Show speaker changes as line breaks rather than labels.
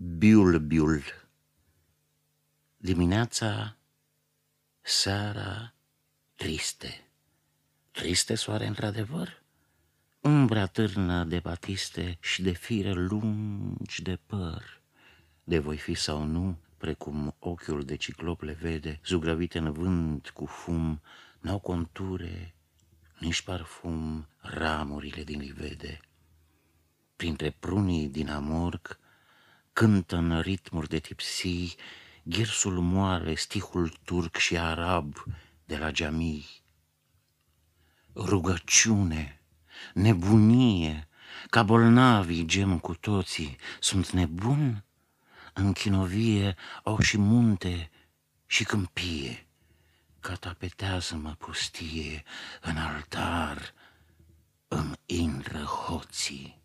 Biul, biul. Dimineața, seara, triste. Triste soare într-adevăr? Umbra târnă de batiste și de fire lungi de păr. De voi fi sau nu, precum ochiul de ciclop le vede, zugrăvite în vânt cu fum, n-au conture, nici parfum ramurile din livede. Printre prunii din amorg, Cântă în ritmuri de tipsii Ghirsul moale, stihul turc și arab de la geamii. Rugăciune, nebunie, ca bolnavii gem cu toții, sunt nebun? În chinovie au și munte și câmpie, ca tapetează-mă pustie, în altar îmi intră hoții.